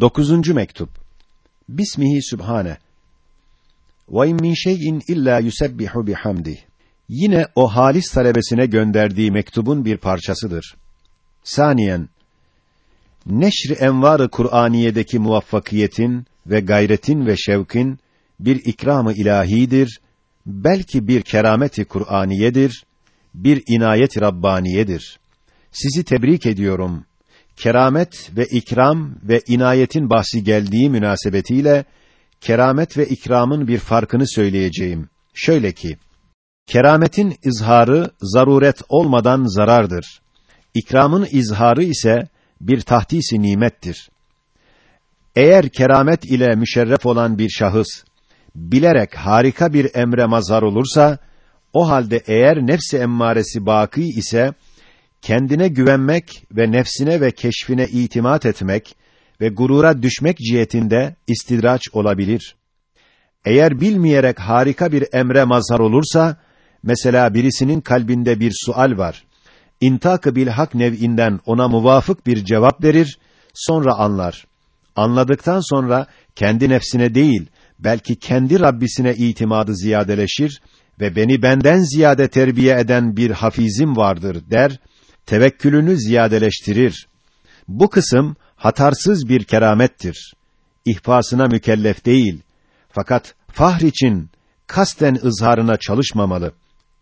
Dokuzuncu mektup. Bismihi Sübhane. Ve in min şeyin illa yusebbihu bihamdi. Yine o halis talebesine gönderdiği mektubun bir parçasıdır. Saniyen. Neşr envarı Kur'aniyedeki muvaffakiyetin ve gayretin ve şevkin bir ikramı ilahidir, belki bir kerameti Kur'aniyedir, bir inayet Rabbaniyedir. Sizi tebrik ediyorum keramet ve ikram ve inayetin bahsi geldiği münasebetiyle keramet ve ikramın bir farkını söyleyeceğim. Şöyle ki kerametin izharı zaruret olmadan zarardır. İkramın izharı ise bir tahtisi nimettir. Eğer keramet ile müşerref olan bir şahıs bilerek harika bir emre mazhar olursa o halde eğer nefsi emmaresi baki ise kendine güvenmek ve nefsine ve keşfine itimat etmek ve gurura düşmek cihetinde istidraç olabilir. Eğer bilmeyerek harika bir emre mazhar olursa, mesela birisinin kalbinde bir sual var. İntak-ı bil hak nev'inden ona muvafık bir cevap verir, sonra anlar. Anladıktan sonra kendi nefsine değil, belki kendi Rabbisine itimadı ziyadeleşir ve beni benden ziyade terbiye eden bir hafizim vardır der tevekkülünü ziyadeleştirir. Bu kısım hatarsız bir keramettir. İhfasına mükellef değil. Fakat fahr için kasten ızharına çalışmamalı.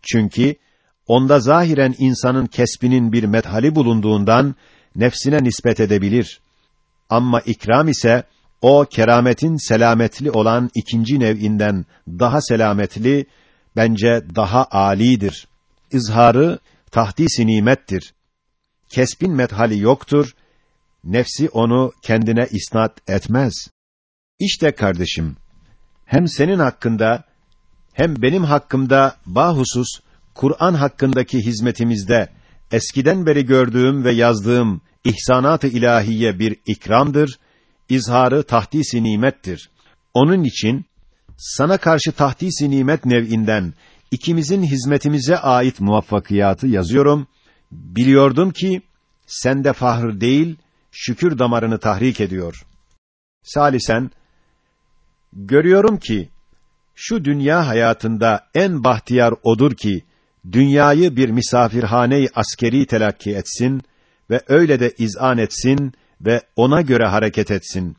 Çünkü onda zahiren insanın kesbinin bir methali bulunduğundan nefsine nispet edebilir. Ama ikram ise o kerametin selametli olan ikinci nev'inden daha selametli, bence daha âlidir. İzharı tahdis-i nimettir kesbin methali yoktur, nefsi onu kendine isnat etmez. İşte kardeşim, hem senin hakkında, hem benim hakkımda bahusus, Kur'an hakkındaki hizmetimizde, eskiden beri gördüğüm ve yazdığım ihsanat-ı ilahiye bir ikramdır, izharı tahdis-i nimettir. Onun için, sana karşı tahdis-i nimet nev'inden, ikimizin hizmetimize ait muvaffakiyatı yazıyorum Biliyordum ki sende fahr değil, şükür damarını tahrik ediyor. Salisen görüyorum ki şu dünya hayatında en bahtiyar odur ki dünyayı bir misafirhane askeri telakki etsin ve öyle de izan etsin ve ona göre hareket etsin.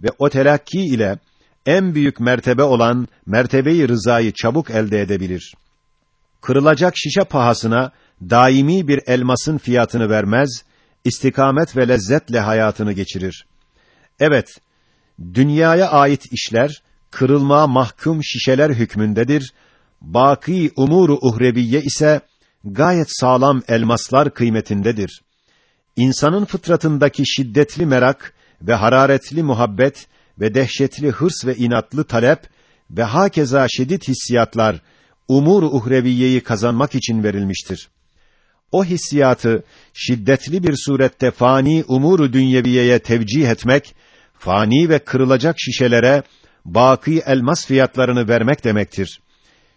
Ve o telakki ile en büyük mertebe olan mertebeyi rızayı çabuk elde edebilir. Kırılacak şişe pahasına daimi bir elmasın fiyatını vermez, istikamet ve lezzetle hayatını geçirir. Evet, dünyaya ait işler, kırılmaya mahkum şişeler hükmündedir, baki umuru uhreviye ise, gayet sağlam elmaslar kıymetindedir. İnsanın fıtratındaki şiddetli merak ve hararetli muhabbet ve dehşetli hırs ve inatlı talep ve hakeza şiddet hissiyatlar umur uhreviyeyi kazanmak için verilmiştir o hissiyatı şiddetli bir surette fani umuru dünyeviyeye tevcih etmek, fani ve kırılacak şişelere baki elmas fiyatlarını vermek demektir.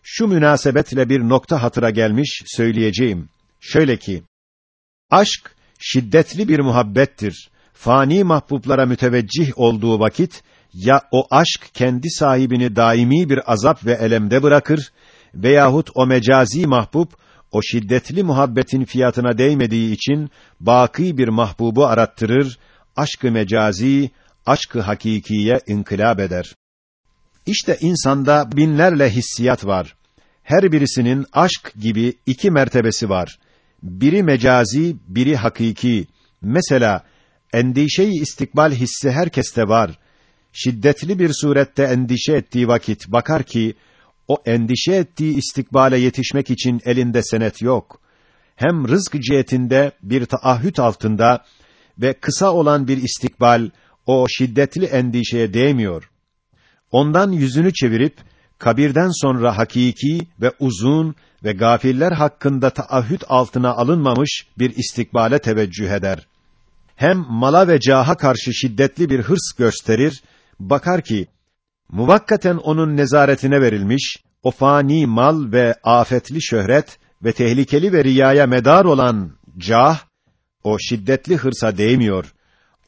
Şu münasebetle bir nokta hatıra gelmiş söyleyeceğim. Şöyle ki, aşk şiddetli bir muhabbettir. Fani mahbublara müteveccih olduğu vakit, ya o aşk kendi sahibini daimi bir azap ve elemde bırakır, veyahut o mecazi mahbub, o şiddetli muhabbetin fiyatına değmediği için baki bir mahbubu arattırır, aşkı mecazi, aşkı hakikiye inkılap eder. İşte insanda binlerle hissiyat var. Her birisinin aşk gibi iki mertebesi var. Biri mecazi, biri hakiki. Mesela endişeyi istikbal hissi herkeste var. Şiddetli bir surette endişe ettiği vakit bakar ki o endişe ettiği istikbale yetişmek için elinde senet yok. Hem rızk cihetinde bir taahhüt altında ve kısa olan bir istikbal o şiddetli endişeye değmiyor. Ondan yüzünü çevirip kabirden sonra hakiki ve uzun ve gafiller hakkında taahhüt altına alınmamış bir istikbale teveccüh eder. Hem mala ve caha karşı şiddetli bir hırs gösterir, bakar ki muvakkaten onun nezaretine verilmiş, o fani mal ve afetli şöhret ve tehlikeli ve riyaya medar olan cah, o şiddetli hırsa değmiyor.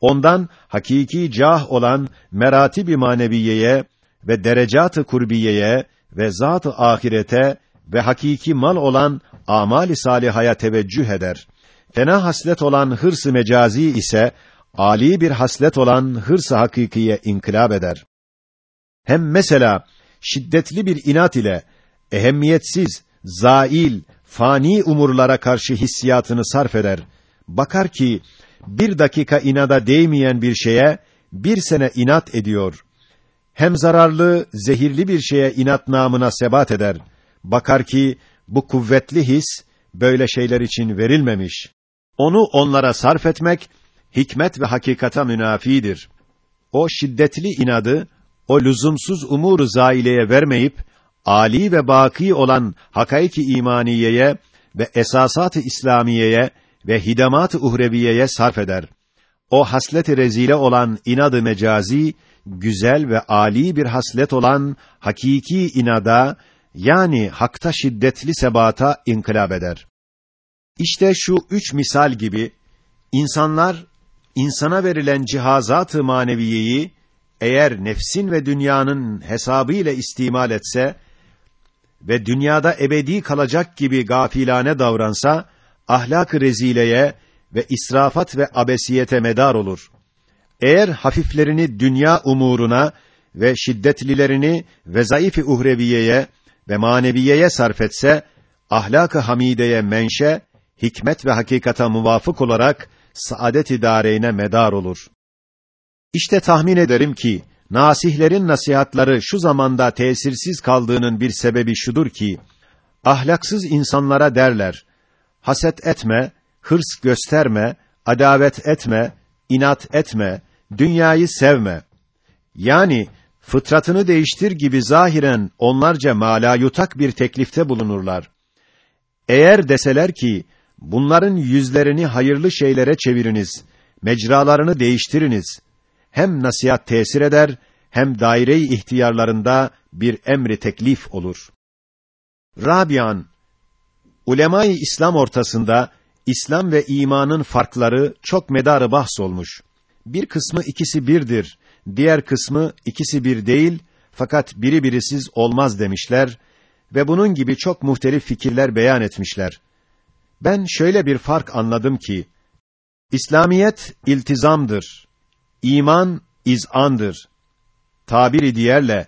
Ondan hakiki cah olan merati maneviyeye ve derecat-ı kurbiyeye ve zat-ı ahirete ve hakiki mal olan amali salihaya teveccüh eder. Fena haslet olan hırs-ı mecazi ise ali bir haslet olan hırs-ı hakikiye inkılap eder. Hem mesela şiddetli bir inat ile ehemmiyetsiz, zail, fani umurlara karşı hissiyatını sarf eder. Bakar ki bir dakika inada değmeyen bir şeye bir sene inat ediyor. Hem zararlı, zehirli bir şeye inat namına sebat eder. Bakar ki bu kuvvetli his böyle şeyler için verilmemiş. Onu onlara sarf etmek hikmet ve hakikata münafidir. O şiddetli inadı o lüzumsuz umuru zaileye vermeyip ali ve baki olan hakaiki imaniyeye ve esasat-ı İslamiyeye ve hidamat-ı uhreviyeye sarf eder. O haslet-i rezile olan inadı mecazi, güzel ve ali bir haslet olan hakiki inada, yani hakta şiddetli sebata inkılap eder. İşte şu üç misal gibi, insanlar, insana verilen cihazat-ı maneviyeyi, eğer nefsin ve dünyanın hesabı ile istimal etse, ve dünyada ebedi kalacak gibi gafilane davransa, ahlak-ı rezileye ve israfat ve abesiyete medar olur. Eğer hafiflerini dünya umuruna ve şiddetlilerini ve zayıf-ı uhreviyeye ve maneviyeye sarf etse, ahlak-ı hamideye menşe, hikmet ve hakikata muvafık olarak saadet-i dâreyne medar olur. İşte tahmin ederim ki nasihlerin nasihatları şu zamanda tesirsiz kaldığının bir sebebi şudur ki ahlaksız insanlara derler: Haset etme, hırs gösterme, adavet etme, inat etme, dünyayı sevme. Yani fıtratını değiştir gibi zahiren onlarca mala yutak bir teklifte bulunurlar. Eğer deseler ki bunların yüzlerini hayırlı şeylere çeviriniz, mecralarını değiştiriniz. Hem nasihat tesir eder, hem daire-i ihtiyarlarında bir emri teklif olur. Rabian Ulemâ-i İslam ortasında İslam ve imanın farkları çok medarı bahs olmuş. Bir kısmı ikisi birdir, diğer kısmı ikisi bir değil fakat biri birisiz olmaz demişler ve bunun gibi çok muhtelif fikirler beyan etmişler. Ben şöyle bir fark anladım ki İslamiyet iltizamdır. İman izandır. Tabiri diğerle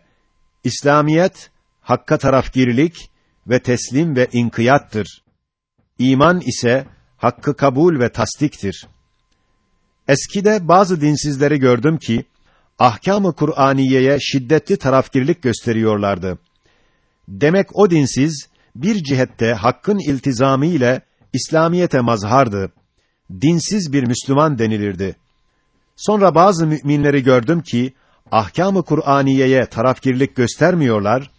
İslamiyet hakka tarafgirlik ve teslim ve inkiyattır. İman ise hakkı kabul ve tasdiktir. Eskide bazı dinsizleri gördüm ki ahkâm-ı Kur'aniyeye şiddetli tarafgirlik gösteriyorlardı. Demek o dinsiz bir cihette hakkın iltizamı ile İslamiyete mazhardı. Dinsiz bir Müslüman denilirdi. Sonra bazı müminleri gördüm ki ahkâm-ı Kur'aniyeye tarafgirlik göstermiyorlar,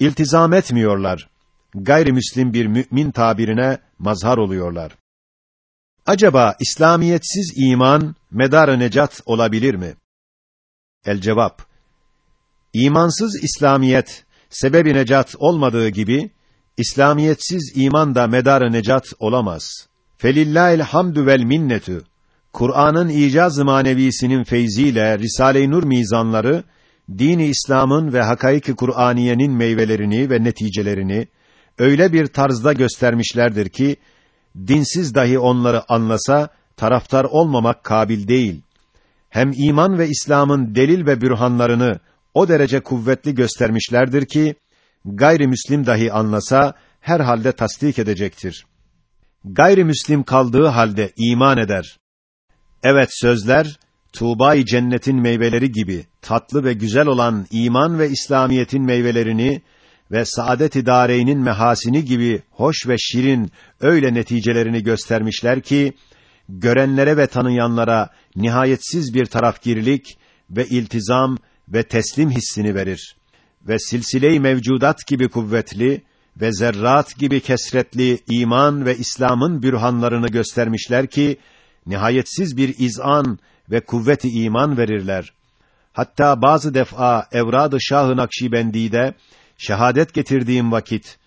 iltizam etmiyorlar. Gayrimüslim bir mümin tabirine mazhar oluyorlar. Acaba İslamiyetsiz iman medar necat olabilir mi? El cevap. İmansız İslamiyet sebebi necat olmadığı gibi İslamiyetsiz iman da medar necat olamaz. Felillahil hamdü vel minnetü. Kur'an'ın icaz-ı manevisinin feyziyle Risale-i Nur mizanları dini İslam'ın ve hakaiki Kur'aniyenin meyvelerini ve neticelerini öyle bir tarzda göstermişlerdir ki dinsiz dahi onları anlasa taraftar olmamak kabil değil. Hem iman ve İslam'ın delil ve bürhanlarını o derece kuvvetli göstermişlerdir ki gayrimüslim dahi anlasa herhalde tasdik edecektir. Gayrimüslim kaldığı halde iman eder. Evet sözler Tuğba-i cennetin meyveleri gibi tatlı ve güzel olan iman ve İslamiyetin meyvelerini ve saadet-i dâreynin mehasini gibi hoş ve şirin öyle neticelerini göstermişler ki görenlere ve tanıyanlara nihayetsiz bir tarafgirlik ve iltizam ve teslim hissini verir ve silsile-i mevcudat gibi kuvvetli ve zerrat gibi kesretli iman ve İslam'ın bürhanlarını göstermişler ki nihayetsiz bir izan ve kuvveti iman verirler. Hatta bazı defa evrad-ı Şah-ı Nakşibendi'de şehadet getirdiğim vakit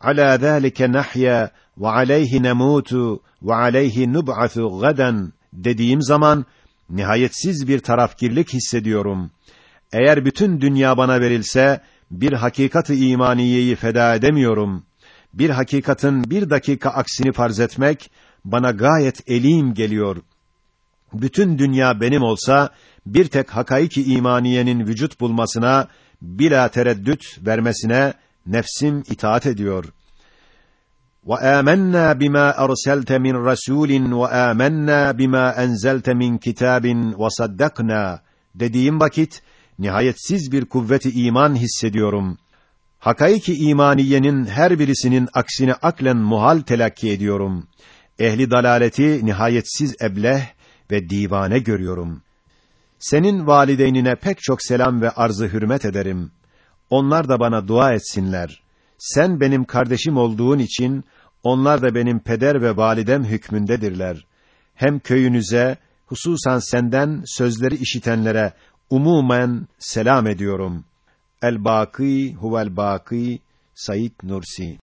ala zalike nahya ve aleyhi nemutu ve aleyhi nub'atu gadan dediğim zaman nihayetsiz bir tarafgirlik hissediyorum. Eğer bütün dünya bana verilse, bir hakikati imaniyeyi feda edemiyorum. Bir hakikatin bir dakika aksini farz etmek, bana gayet elim geliyor. Bütün dünya benim olsa bir tek hakaiki imaniyenin vücut bulmasına bila tereddüt vermesine nefsim itaat ediyor. Ve amennâ bimâ erselte min rasûlin ve amennâ bimâ enzelte min kitâbin ve saddaknâ dediğim vakit nihayetsiz bir kuvveti iman hissediyorum. Hakaiki imaniyenin her birisinin aksine aklen muhal telakki ediyorum. Ehli dalaleti nihayetsiz ebleh ve divane görüyorum. Senin valideynine pek çok selam ve arzı hürmet ederim. Onlar da bana dua etsinler. Sen benim kardeşim olduğun için onlar da benim peder ve validem hükmündedirler. Hem köyünüze, hususan senden sözleri işitenlere umumen selam ediyorum. El-Bâkî huvel-Bâkî Said Nursi